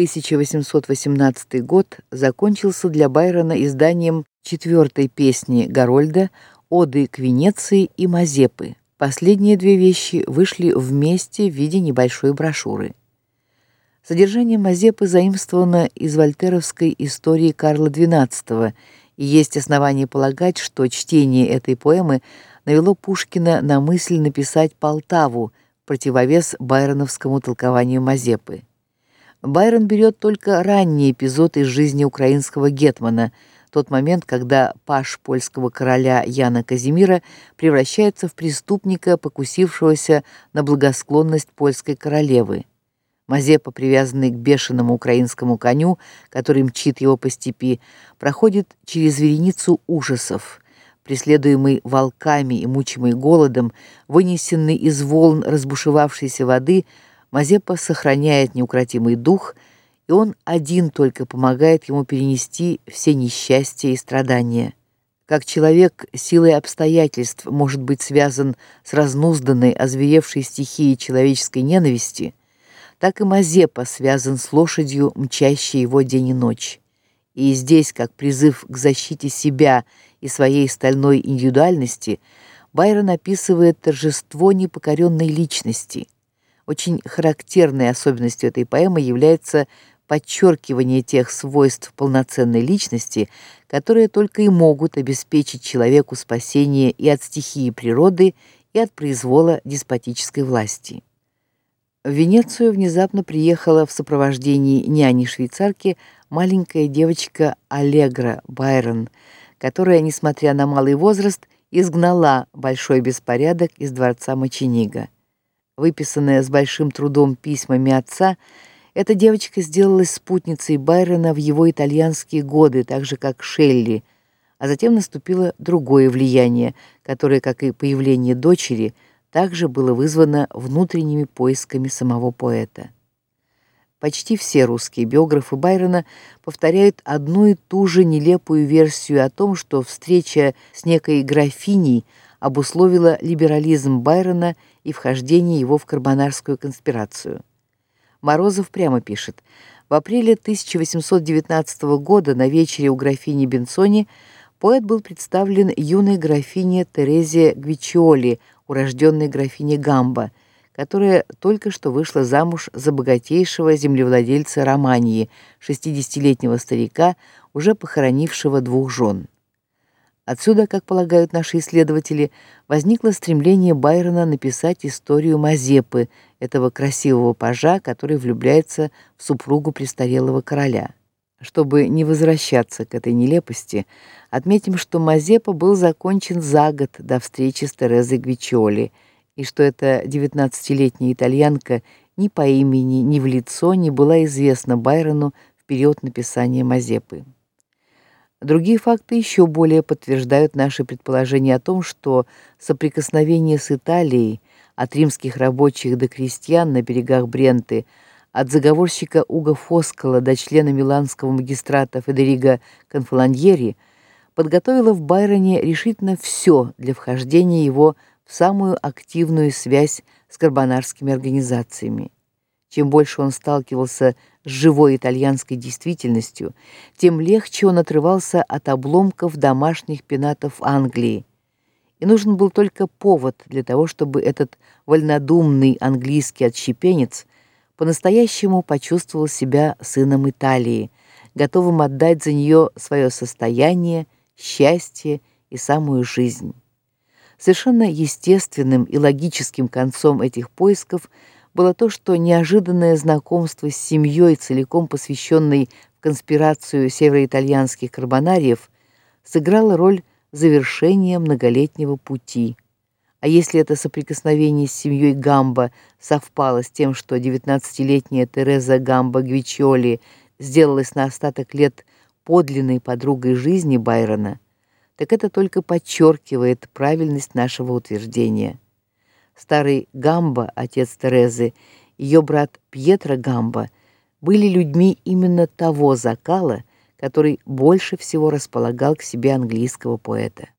1818 год закончился для Байрона изданием четвертой песни Гарольда Оды к Венеции и Мазепы. Последние две вещи вышли вместе в виде небольшой брошюры. Содержание Мазепы заимствовано из вольтеровской истории Карла XII, и есть основания полагать, что чтение этой поэмы навело Пушкина на мысль написать Полтаву, противовес байроновскому толкованию Мазепы. Байрон берет только ранний эпизод из жизни украинского гетмана, тот момент, когда паж польского короля Яна Казимира превращается в преступника, покусившегося на благосклонность польской королевы. Мазепа, привязанный к бешеному украинскому коню, который мчит его по степи, проходит через вереницу ужасов. Преследуемый волками и мучимый голодом, вынесенный из волн разбушевавшейся воды, Мазепа сохраняет неукротимый дух, и он один только помогает ему перенести все несчастья и страдания. Как человек силой обстоятельств может быть связан с разнузданной, озверевшей стихией человеческой ненависти, так и Мазепа связан с лошадью, мчащей его день и ночь. И здесь, как призыв к защите себя и своей стальной индивидуальности, Байрон описывает торжество непокоренной личности. Очень характерной особенностью этой поэмы является подчеркивание тех свойств полноценной личности, которые только и могут обеспечить человеку спасение и от стихии природы, и от произвола деспотической власти. В Венецию внезапно приехала в сопровождении няни-швейцарки маленькая девочка Аллегра Байрон, которая, несмотря на малый возраст, изгнала большой беспорядок из дворца Моченига. Выписанная с большим трудом письмами отца, эта девочка сделалась спутницей Байрона в его итальянские годы, так же как Шелли, а затем наступило другое влияние, которое, как и появление дочери, также было вызвано внутренними поисками самого поэта. Почти все русские биографы Байрона повторяют одну и ту же нелепую версию о том, что встреча с некой графиней обусловила либерализм Байрона и вхождение его в карбонарскую конспирацию. Морозов прямо пишет: в апреле 1819 года на вечере у графини Бенцони поэт был представлен юной графине Терезе Гвичиоли, урожденной графиней Гамба, которая только что вышла замуж за богатейшего землевладельца Романии, 60-летнего старика, уже похоронившего двух жен. Отсюда, как полагают наши исследователи, возникло стремление Байрона написать историю Мазепы, этого красивого пажа, который влюбляется в супругу престарелого короля. Чтобы не возвращаться к этой нелепости, отметим, что Мазепа был закончен за год до встречи с Терезой Гвичоли, и что эта девятнадцатилетняя итальянка ни по имени, ни в лицо не была известна Байрону в период написания Мазепы. Другие факты еще более подтверждают наши предположения о том, что соприкосновение с Италией от римских рабочих до крестьян на берегах Бренты – от заговорщика Уго Фоскала до члена миланского магистрата Федериго Конфаланьери подготовила в Байроне решительно все для вхождения его в самую активную связь с карбонарскими организациями. Чем больше он сталкивался с живой итальянской действительностью, тем легче он отрывался от обломков домашних пенатов Англии. И нужен был только повод для того, чтобы этот вольнодумный английский отщепенец по-настоящему почувствовал себя сыном Италии, готовым отдать за нее свое состояние, счастье и самую жизнь. Совершенно естественным и логическим концом этих поисков было то, что неожиданное знакомство с семьей, целиком посвященной в конспирацию североитальянских карбонариев, сыграло роль завершения многолетнего пути – а если это соприкосновение с семьей Гамба совпало с тем, что девятнадцатилетняя Тереза Гамба Гвичоли сделалась на остаток лет подлинной подругой жизни Байрона, так это только подчеркивает правильность нашего утверждения. Старый Гамба, отец Терезы, ее брат Пьетро Гамба были людьми именно того закала, который больше всего располагал к себе английского поэта.